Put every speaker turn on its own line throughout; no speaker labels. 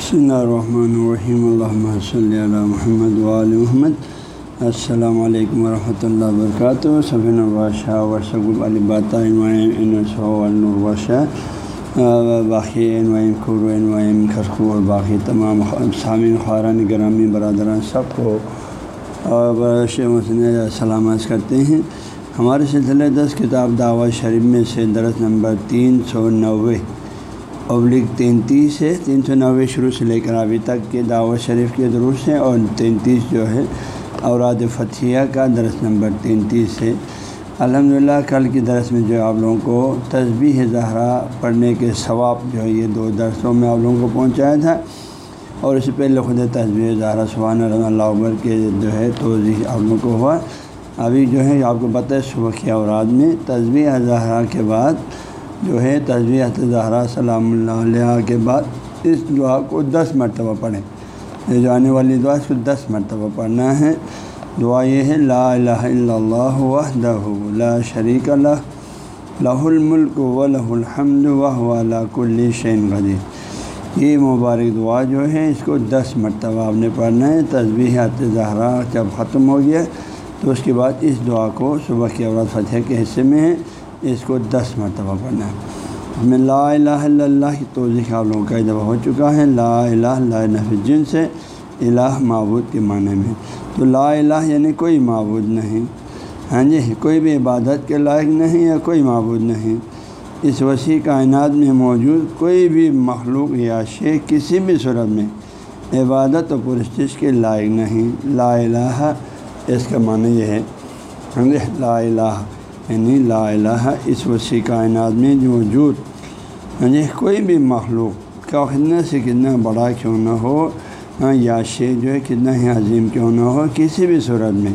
بسم اللہ الرحمن الرحیم الحمۃ صلی اللہ محمد وعلی محمد السلام علیکم ورحمۃ اللہ وبرکاتہ صفین البادشاہ ورثب الباطہ باقی وائم خرخو اور باقی تمام سامعین خارن گرامی برادران سب کو سلامت کرتے ہیں ہمارے سلسلے دس کتاب دعوت شریف میں سے درس نمبر تین سو نوے ابلک تینتیس ہے، تین سو نوے شروع سے لے کر ابھی تک کے دعوت شریف کے دروس ہیں اور تینتیس جو ہے اوراد فتھیہ کا درس نمبر تینتیس ہے۔ الحمد للہ کل کی درس میں جو آپ لوگوں کو تصبیح زہرا پڑھنے کے ثواب جو ہے یہ دو درسوں میں آپ لوگوں کو پہنچایا تھا۔ اور اس سے پہلے خود تصبیح زہرا، سبحان رض اللہ عبر کے جو ہے توضیح آپ لوگوں کو ہوا۔ ابھی جو ہے آپ کو بتائے صبح کی اوراد میں تصبیح زہرا کے بعد جو ہے تصویر زہرا سلام اللہ علیہ کے بعد اس دعا کو دس مرتبہ پڑھیں۔ یہ جو آنے والی دعا اس کو دس مرتبہ پڑھنا ہے۔ دعا یہ ہے، لا الہ الا اللہ وحدہ لا شریک اللہ لہ الملک و لہ الحمد و کل شین غدیر یہ مبارک دعا جو ہے، اس کو دس مرتبہ آپ نے پڑھنا ہے۔ تصویر زہرا جب ختم ہو گیا، تو اس کے بعد اس دعا کو صبح کی اوراد فتح کے حصے میں ہے۔ اس کو دس مرتبہ پڑھنا ہے۔ میں لا الہ الا اللہ کی توضیح آپ لوگوں کا دفعہ ہو چکا ہے۔ لا الہ اللہ نف جن سے الہ معبود کے معنی میں۔ تو لا الہ یعنی کوئی معبود نہیں۔ ہاں جی کوئی بھی عبادت کے لائق نہیں یا کوئی معبود نہیں۔ اس وسیع کائنات میں موجود کوئی بھی مخلوق یا شے کسی بھی صورت میں عبادت و پرستش کے لائق نہیں۔ لا الہ اس کا معنی یہ ہے۔ ہاں جی لا الہ۔ یعنی لا الہ اس وسیع کائنات میں جو موجود یعنی کوئی بھی مخلوق کا کتنا سے کتنا بڑا کیوں نہ ہو ہاں یا شے جو ہے، کتنا ہی عظیم کیوں نہ ہو، کسی بھی صورت میں۔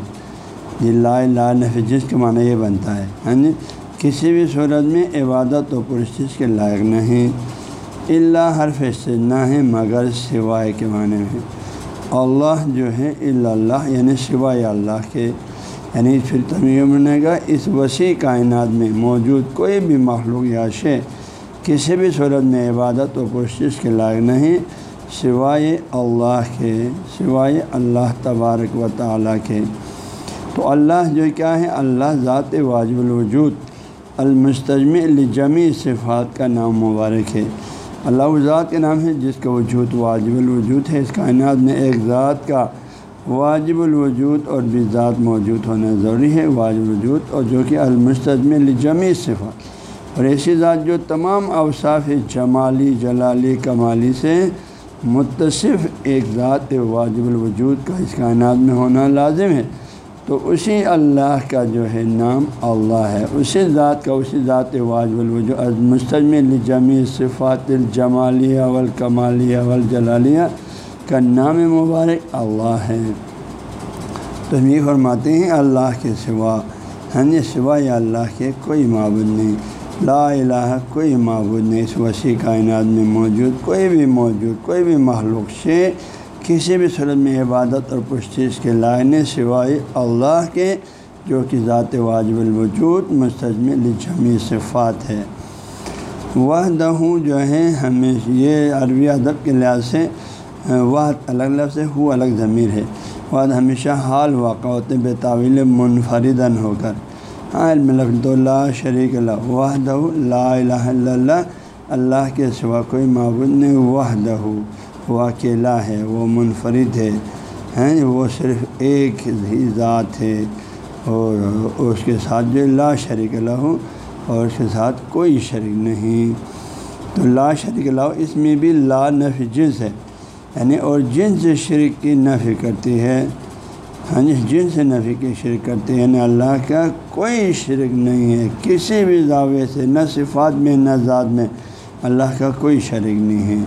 یہ لا الہ جس کا معنی یہ بنتا ہے یعنی کسی بھی صورت میں عبادت و پرستش کے لائق نہیں اللہ حرف استنا ہے مگر سوائے کے معنی میں۔ اللہ جو ہے اللہ یعنی سوائے اللہ کے یعنی پھر تمیز بنے گا اس وسیع کائنات میں موجود کوئی بھی مخلوق یا شے کسی بھی صورت میں عبادت و کوشش کے لائق نہیں، سوائے اللہ کے، سوائے اللہ تبارک و تعالیٰ کے۔ تو اللہ جو کیا ہے؟ اللہ ذات واجب الوجود المستجم الجمی صفات کا نام مبارک ہے۔ اللہ ذات کے نام ہے جس کا وجود واجب الوجود ہے۔ اس کائنات میں ایک ذات کا واجب الوجود اور بھی ذات موجود ہونا ضروری ہے۔ واجب الوجود اور جو کہ المستم الجمی صفات۔ اور ایسی ذات جو تمام اوصاف جمالی، جلالی، کمالی سے متصف ایک ذات واجب الوجود کا اس کائنات میں ہونا لازم ہے۔ تو اسی اللہ کا جو ہے نام اللہ ہے۔ اسی ذات کا اسی ذات واجب الوجود مستجم الجمی صفات، الجمالیہ والکمالیہ والجلالیہ۔ کا نام مبارک اللہ ہے۔ تو ہم یہ فرماتے ہیں، اللہ کے سوا ہن سوا یا اللہ کے کوئی معبود نہیں۔ لا الہ کوئی معبود نہیں، اس وسیع کائنات میں موجود، کوئی بھی موجود، کوئی بھی محلوق سے کسی بھی صورت میں عبادت اور پشتیش کے لائنے سوائے اللہ کے، جو کہ ذات واجب الوجود مستجم جمی صفات ہے۔ وہ دہوں جو ہے، ہمیں یہ عربی ادب کے لحاظ سے وہ الگ لفظ ہے الگ ضمیر ہے۔ وہ ہمیشہ حال واقع ہوتے بے تعویل منفردن ہو کر۔ ہاں لفظ اللہ شریک اللہ وحدہ لا الہ الا اللہ۔ اللہ کے سوا کوئی معبود نہیں، وحدہ۔ وہ اکیلا ہے، وہ منفرد ہے۔ ہیں وہ صرف ایک ہی ذات ہے۔ اور اس کے ساتھ جو لا شریک اللہ ہو اور اس کے ساتھ کوئی شریک نہیں۔ تو لا شریک اللہ اس میں بھی لا نفی جنس ہے۔ یعنی اور جن سے شرک کی نفی کرتی ہے ہاں جی جن سے نفی کی شرک کرتی ہے یعنی اللہ کا کوئی شرک نہیں ہے، کسی بھی دعوے سے نہ صفات میں نہ ذات میں اللہ کا کوئی شریک نہیں ہے۔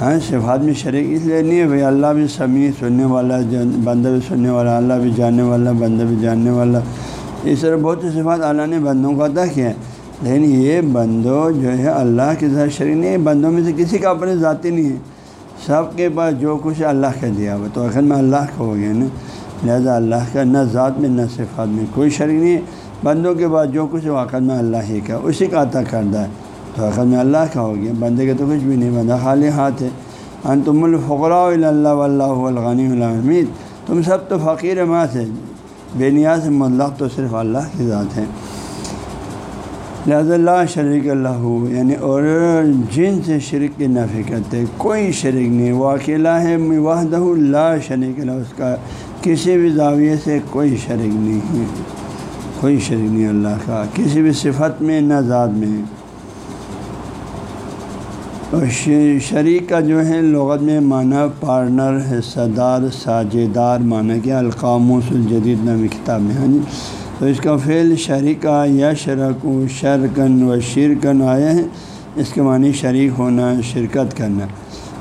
ہاں صفات میں شریک اس لیے نہیں ہے، بھائی اللہ بھی سمیع سننے والا بندہ بھی سننے والا، اللہ بھی جاننے والا، بندہ بھی جاننے والا۔ اس طرح بہت سی صفات اللہ نے بندوں کو عطا کیا ہے۔ لیکن یہ بندوں جو ہے، اللہ کے ساتھ شریک نہیں ہے، بندوں میں سے کسی کا اپنے ذاتی نہیں ہے۔ سب کے پاس جو کچھ اللہ کا دیا ہوا تو آخر میں اللہ کا ہو گیا نا، لہٰذا اللہ کا نہ ذات میں نہ صفات میں کوئی شریک نہیں ہے۔ بندوں کے بعد جو کچھ واقع میں اللہ ہی کا اسی کا عطا کردہ ہے۔ تو آخر میں اللہ کا ہو گیا، بندے کا تو کچھ بھی نہیں، بندہ خالی ہاتھ ہے۔ ان تم الفقراء اللہ اللہ الغنی الحمید تم سب تو فقیر ماں سے۔ بے نیاز مطلق تو صرف اللہ کی ذات ہے۔ لہٰذا اللہ شریک اللہ یعنی اور جن سے شرک کی نفی کرتے، کوئی شریک نہیں وہ اکیلا ہے، وحدہ اللہ شریک اللہ، اس کا کسی بھی زاویے سے کوئی شریک نہیں ہے۔ کوئی شریک نہیں اللہ کا، کسی بھی صفت میں نہ ذات میں۔ اور شریک کا جو ہے، لغت میں معنی پارٹنر، حصہ دار ساجے دار معنی کیا القاموس الجدید نام کتاب میں ہاں جی تو اس کا فعل شریکہ یا شرک و شرکن و شرکن آیا ہے اس کے معنی شریک ہونا، شرکت کرنا۔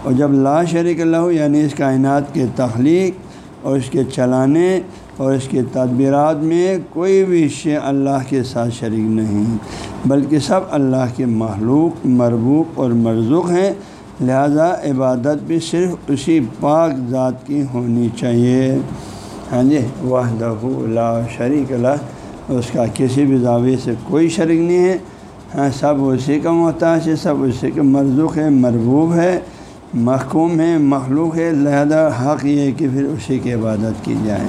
اور جب لا شریک اللہ یعنی اس کائنات کے تخلیق اور اس کے چلانے اور اس کے تدبیرات میں کوئی بھی شے اللہ کے ساتھ شریک نہیں، بلکہ سب اللہ کے محلوق مربوق اور مرزوق ہیں، لہذا عبادت بھی صرف اسی پاک ذات کی ہونی چاہیے۔ ہاں جی وحدہ لا شریک اللہ، اس کا کسی بھی زاویے سے کوئی شریک نہیں ہے۔ ہاں سب اسی کا محتاج ہے، سب اسی کا مرزوق ہے، مربوب ہے، محکوم ہے، مخلوق ہے۔ لہذا حق یہ ہے کہ پھر اسی کی عبادت کی جائے۔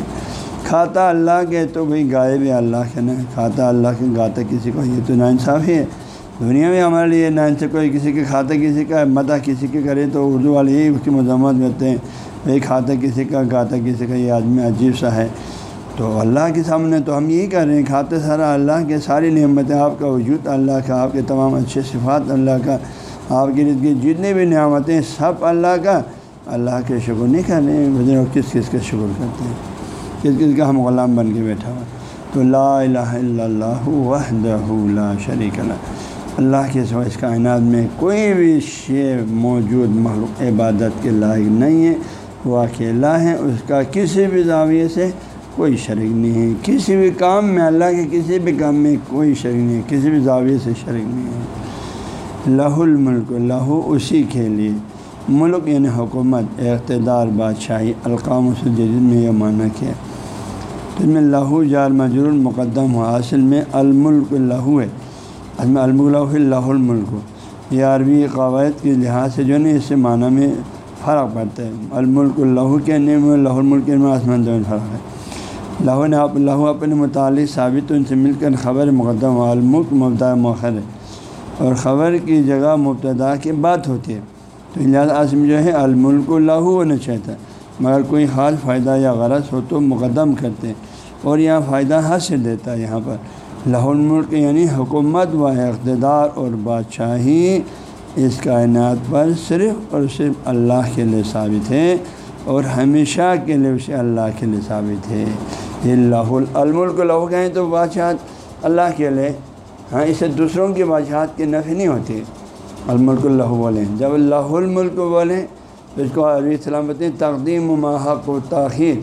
کھاتا اللہ کے تو بھائی گائے بھی اللہ کے نا کھاتا اللہ کے گاتا کسی کو، یہ تو نا انصافی ہے۔ دنیا میں ہمارے لیے نا سے کوئی کسی کے کھاتا کسی کا مدہ کسی کے کرے تو اردو والے یہی اس کی مذمت کرتے ہیں۔ بھائی کھاتا کسی کا گاتا کسی کا، یہ آدمی عجیب سا ہے۔ تو اللہ کے سامنے تو ہم یہی کر رہے ہیں، کھاتے سارا اللہ کے، ساری نعمتیں آپ کا وجود، اللہ کا، آپ کے تمام اچھے صفات، اللہ کا، آپ کے رد کی جتنی بھی نعمتیں سب اللہ کا۔ اللہ کے شکر نہیں کر رہے ہیں۔ کس کس کا شکر کرتے ہیں؟ کس کس کا ہم غلام بن کے بیٹھا ہوا؟ تو لا الہ الا اللہ وحدہ لا شریک اللہ اللہ کے سوا اس کائنات میں کوئی بھی شے موجود، مخلوق، عبادت کے لائق نہیں ہے۔ وہ اکیلا ہے اس کا کسی بھی زاویے سے کوئی شریک نہیں ہے۔ کسی بھی کام میں اللہ کے کسی بھی کام میں کوئی شریک نہیں ہے، کسی بھی زاویے سے شریک نہیں ہے۔ لہ الملک، لہو اسی کے لیے۔ ملک یعنی حکومت، اقتدار، بادشاہی، القام جدید میں یہ معنی کیا۔ تو اس میں لہو جار مجرور مقدم ہو اصل میں الملک لہو ہے۔ اس میں الملک اللہ الملک۔ یہ عربی قواعد کے لحاظ سے جو ہے نا، اس سے معنی میں فرق پڑتا ہے۔ الملک اللہ کے نیم اللہ الملک میں آسمان دون فرق ہے۔ اللہ نے آپ اللہ اپنے متعلق ثابت ان سے مل کر خبر مقدم الملک مبتدا مؤخر ہے اور خبر کی جگہ مبتدا کی بات ہوتی ہے۔ تو لہٰذا عظم جو ہے، الملک اللہ ہونا چاہتا ہے۔ مگر کوئی خاص فائدہ یا غرض ہو تو مقدم کرتے ہیں۔ اور یہاں فائدہ حاصل دیتا ہے یہاں پر۔ لاہور ملک یعنی حکومت و اقتدار اور بادشاہی اس کائنات پر صرف اور صرف اللہ کے لیے ثابت ہے اور ہمیشہ کے لیے اسے اللہ کے لیے ثابت ہے۔ یہ اللہ الملک، لہو کہیں تو بادشاہت اللہ کے لیے۔ ہاں اسے دوسروں کی بادشاہت کی نفی نہیں ہوتی الملک اللہ بولیں جب اللہ الملک بولیں تو اس کو عربی سلامت تقدیم و محق و تاخیر۔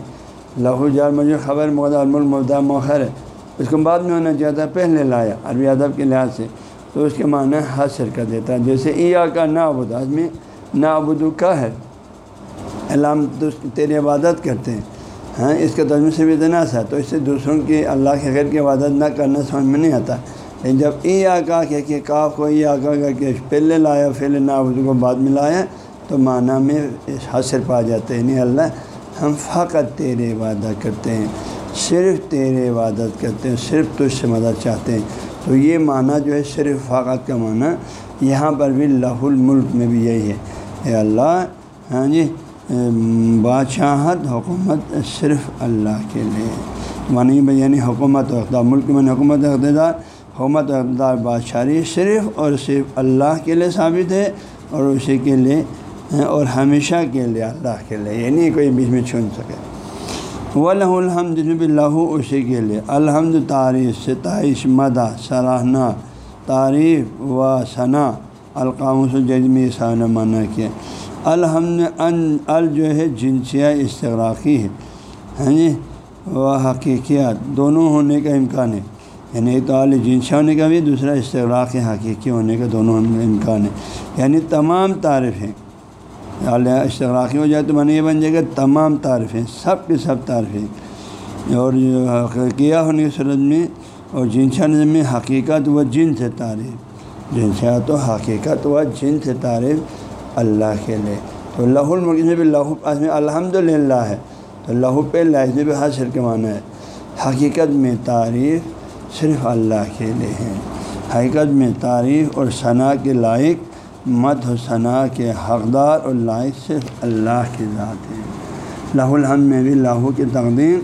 لہو جار مجھے خبر مغد الملک مبدا مؤخر۔ ہے اس کو بعد میں ہونا چاہتا ہے پہلے لایا، عربی ادب کے لحاظ سے۔ تو اس کے معنی حاصل کر دیتا ہے۔ جیسے عیا کا نا میں نا ابدو کا ہے علام تیری عبادت کرتے ہیں۔ ہاں اس کے تجمے سے بھی اتنا سا تو اس سے دوسروں کی، اللہ کے غیر کی عبادت نہ کرنا سمجھ میں نہیں آتا۔ لیکن جب ای آ کہ کہ کاف کو ای آکا کا کہ پہلے لایا پہلے نا ابدو کو بعد میں لایا، تو معنی میں حاصل پا جاتے ہیں۔ نہیں اللہ، ہم فقط تیرے عبادت کرتے ہیں۔ صرف تیرے عبادت کرتے ہیں، صرف تجھ سے مدد چاہتے ہیں۔ تو یہ معنی جو ہے صرف فقط کا معنی یہاں پر بھی لاہ الملک میں بھی یہی ہے۔ اے اللہ ہاں جی بادشاہت، حکومت صرف اللہ کے لیے۔ معنی یعنی حکومت و اقدار، ملک میں یعنی حکومت اقتدار حکومت و اقدار بادشاہی صرف اور صرف اللہ کے لیے ثابت ہے اور اسی کے لیے ہاں، اور ہمیشہ کے لیے اللہ کے لیے یعنی کوئی بیچ میں چھن سکے۔ ولہ الحمد اللہ اسی کے لیے۔ الحمد تعریف ستائش مدہ سراہنا تعریف و ثنا القام ججمی سانہ معنی کیا۔ الحمد ان، ال جو ہے جنسیہ استغراقی ہے ہاں جی و حقیقیات، دونوں ہونے کا امکان ہے۔ یعنی ایک تو عال جنسیہ ہونے کا بھی، دوسرا استغراق حقیقی ہونے کا، دونوں امکان ہے یعنی تمام تعریف ہیں اشتراقی ہو جائے تو من یہ بن جائے گا تمام تعریفیں، سب کے سب تعریفیں۔ اور کیا ہونے کی صورت میں اور جنسا نظم میں حقیقت و جن سے تعریف۔ جنسیا تو حقیقت و جن سے تعریف اللہ کے لیے۔ تو لہ الملک لہو میں الحمد للہ ہے۔ تو لہو پہ لہذ بھی حاصل کے معنی ہے۔ حقیقت میں تعریف صرف اللہ کے لیے ہے۔ حقیقت میں تعریف اور ثناء کے لائق مت و ثناء کے حقدار اور لائق صرف اللہ کی ذات ہے۔ لہ الحمد میں بھی لاہو کی تقدیم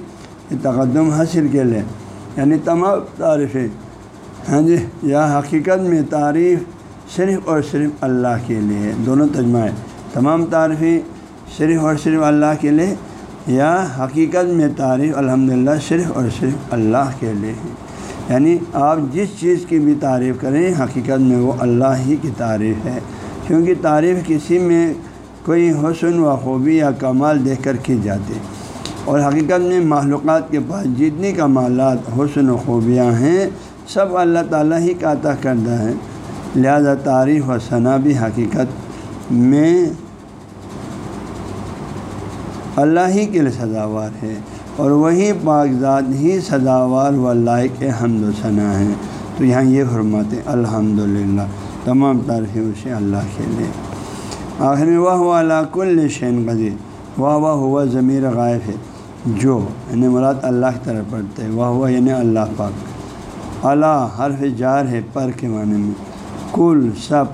کی تقدم حاصل کے لیے یعنی تمام تعریفیں۔ ہاں جی یا حقیقت میں تعریف صرف اور صرف اللہ کے لیے دونوں تجمہ تمام تعریفیں صرف اور صرف اللہ کے لیے، یا حقیقت میں تعریف الحمد صرف اور صرف اللہ کے لیے ہے یعنی آپ جس چیز کی بھی تعریف کریں، حقیقت میں وہ اللہ ہی کی تعریف ہے۔ کیونکہ تعریف کسی میں کوئی حسن و خوبی یا کمال دیکھ کر کی جاتی۔ اور حقیقت میں معلومات کے پاس جتنی کمالات، حسن و خوبیاں ہیں، سب اللہ تعالیٰ ہی کا عطا کردہ ہے لہذا تعریف و ثنا بھی حقیقت میں اللہ ہی کے لیے سزاوار ہے۔ اور وہی پاکزاد ہی سزاوار و لائق حمد و ثنا ہے تو یہاں یہ فرماتے الحمد للہ تمام تعریفیں اسے اللہ کے لیے۔ آخر میں وہ ہوا اللہ کل شین قدیر۔ واہ واہ ہوا ضمیر غائب ہے۔ جو یعنی مراد اللہ کی طرف پڑھتے واہ ہوا یعنی اللہ پاک۔ اللہ حرف جار ہے پر کے معنی میں۔ کل، سب۔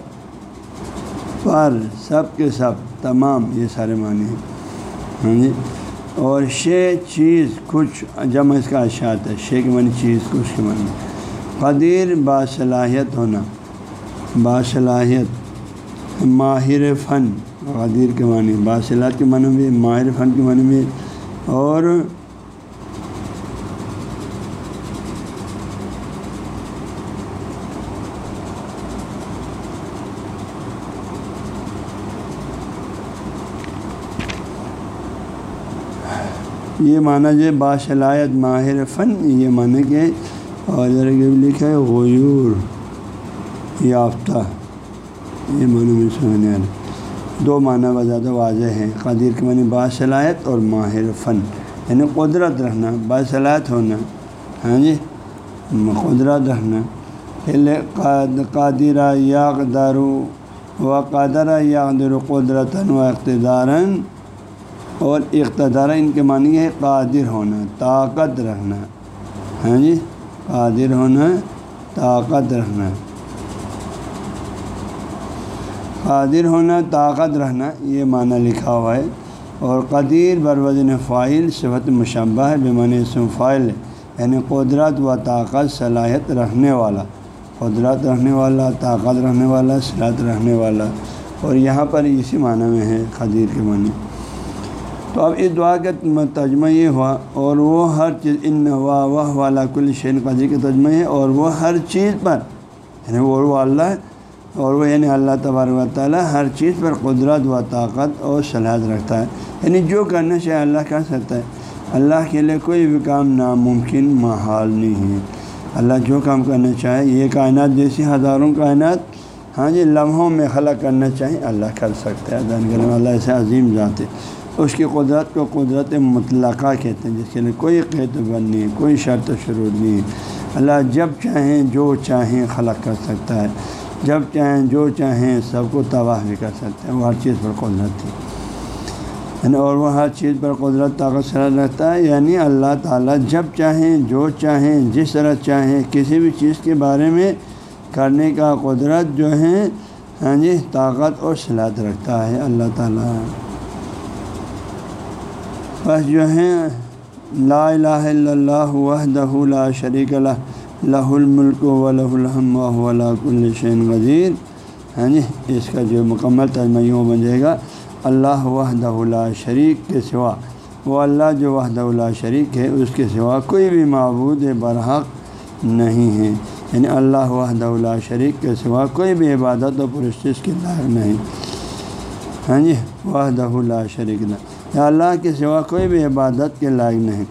پر، سب کے سب۔ تمام، یہ سارے معنی ہیں۔ ہاں جی۔ اور شے چیز کچھ جمع اس کا اشاعت ہے، شے کے معنی چیز، کچھ کے معنی۔ قدیر باصلاحیت ہونا باصلاحیت ماہر فن، قدیر کے معنی باصلاحت کے معنی بھی، ماہر فن کے معنی بھی۔ اور یہ معنی جو باصلاحیت ماہر فن، یہ معنی کہ اور ذرا لکھا ہے غیور یافتہ، یہ معنی میں سمجھنے والے۔ دو معنی زیادہ واضح ہیں قدیر کے معنی باصلاحیت اور ماہر فن یعنی قدرت رہنا باصلاحیت ہونا۔ ہاں جی؟ قدرت رہنا پہلے قادرہ یا قدارو و قادرہ یا قدر قدرتاً و اقتداراً۔ اور اقتدار ان کے معنی ہے قادر ہونا، طاقت رکھنا۔ ہاں جی؟ قادر ہونا، طاقت رکھنا۔ قادر ہونا، طاقت رہنا یہ معنی لکھا ہوا ہے۔ اور قدیر بروزن فائل صفت مشبہ ہے بے اسم فائل یعنی قدرت و طاقت، صلاحیت رکھنے والا۔ قدرت رکھنے والا، طاقت رکھنے والا صلاحت رکھنے والا۔ اور یہاں پر اسی معنی میں ہے قدیر کے معنی۔ تو اب اس دعا کا ترجمہ یہ ہوا اور وہ ہر چیز ان وا واہ والا کل شین قدیر کا ترجمہ ہے اور وہ ہر چیز پر یعنی وہ اللہ ہے اور وہ یعنی اللہ تبار و تعالیٰ ہر چیز پر قدرت و طاقت اور صلاحت رکھتا ہے۔ یعنی جو کرنا چاہے اللہ کر سکتا ہے۔ اللہ کے لیے کوئی بھی کام ناممکن محال نہیں ہے۔ اللہ جو کام کرنا چاہے، یہ کائنات جیسی ہزاروں کائنات ہاں جی لمحوں میں خلق کرنا چاہیں اللہ کر سکتا ہے۔ اللہ ایسے عظیم ذات ہے۔ اس کی قدرت کو قدرت مطلقہ کہتے ہیں، جس کے لیے کوئی قید بند نہیں، کوئی شرط شروع نہیں۔ اللہ جب چاہیں جو چاہیں خلق کر سکتا ہے۔ جب چاہیں جو چاہیں سب کو تباہ بھی کر سکتا ہے۔ وہ ہر چیز پر قدرت تھی یعنی اور وہ ہر چیز پر قدرت، طاقت سر رہتا ہے۔ یعنی اللہ تعالیٰ جب چاہیں، جو چاہیں، جس طرح چاہیں، کسی بھی چیز کے بارے میں کرنے کا قدرت جو ہے ہاں جی طاقت اور صلاحت رکھتا ہے۔ اللہ تعالیٰ بس جو ہیں، لا الہ الا اللہ وحدہ لا شریک اللہ لہ الملک و لہ الحم و کل شین غزیر ہاں جی یعنی اس کا جو مکمل ترجمہ یوں بن جائے گا، اللہ وحدہ لا شریک کے سوا۔ وہ اللہ جو وحدہ لا شریک ہے، اس کے سوا کوئی بھی معبود برحق نہیں ہے۔ یعنی اللہ وحدہ لا شریک کے سوا کوئی بھی عبادت و پرستش کے لائق نہیں۔ ہاں جی وحدہ لا شریک اللہ یا اللہ کے سوا کوئی بھی عبادت کے لائق نہیں۔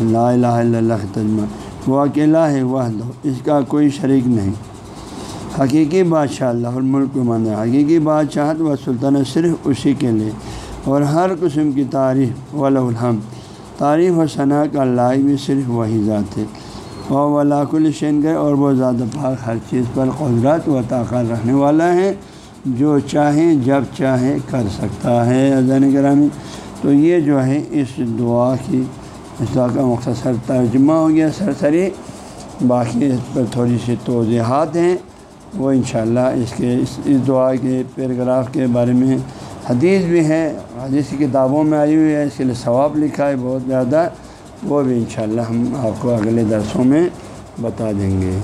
لا الہ الا اللہ تجمہ وہ اکیلا ہے وہ اس کا کوئی شریک نہیں۔ حقیقی بادشاہ اللہ الملک کو مانا حقیقی بادشاہت و سلطنت صرف اسی کے لیے۔ اور ہر قسم کی تعریف الحم تعریف و ثناء کا لائق بھی صرف وہی ذات ہے۔ وہ ولاک الشین گئے اور وہ زیادہ پاک ہر چیز پر قدرت و طاقت رکھنے والا ہے۔ جو چاہیں جب چاہیں کر سکتا ہے۔ اذان گرامی۔ تو یہ جو ہے، اس دعا کی، اس دعا کا مختصر ترجمہ ہو گیا سرسری۔ باقی اس پر تھوڑی سی توضیحات ہیں۔ وہ انشاءاللہ اس کے، اس اس دعا کے پیراگراف کے بارے میں حدیث بھی ہے۔ حدیث کی کتابوں میں آئی ہوئی ہے، اس کے لیے ثواب لکھا ہے بہت زیادہ۔ وہ بھی انشاءاللہ ہم آپ کو اگلے درسوں میں بتا دیں گے۔